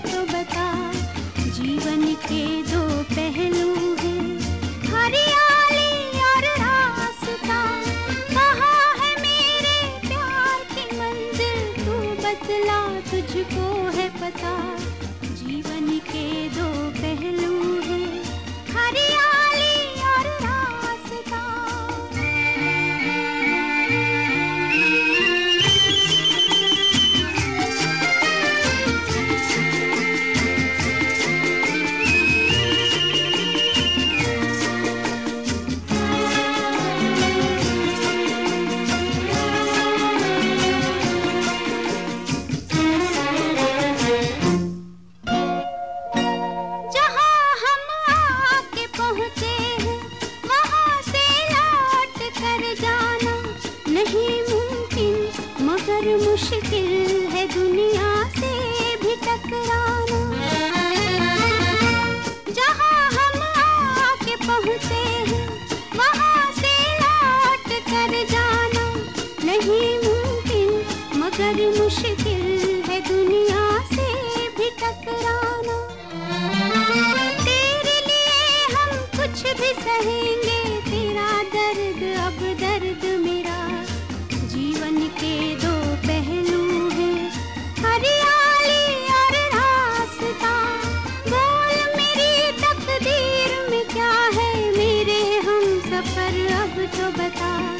तो बता, जीवन के दो पहलू हैं। हरियाली और रास्ता, कहाँ है मेरे प्यार की मंजिल? तू बतला, तुझको है पता। पर मुश्किल है दुनिया से भी टकराना। जहाँ हम आके पहुँचे हैं, वहाँ से लौट कर जाना नहीं मुमकिन, मगर मुश्किल है दुनिया से भी टकराना। बता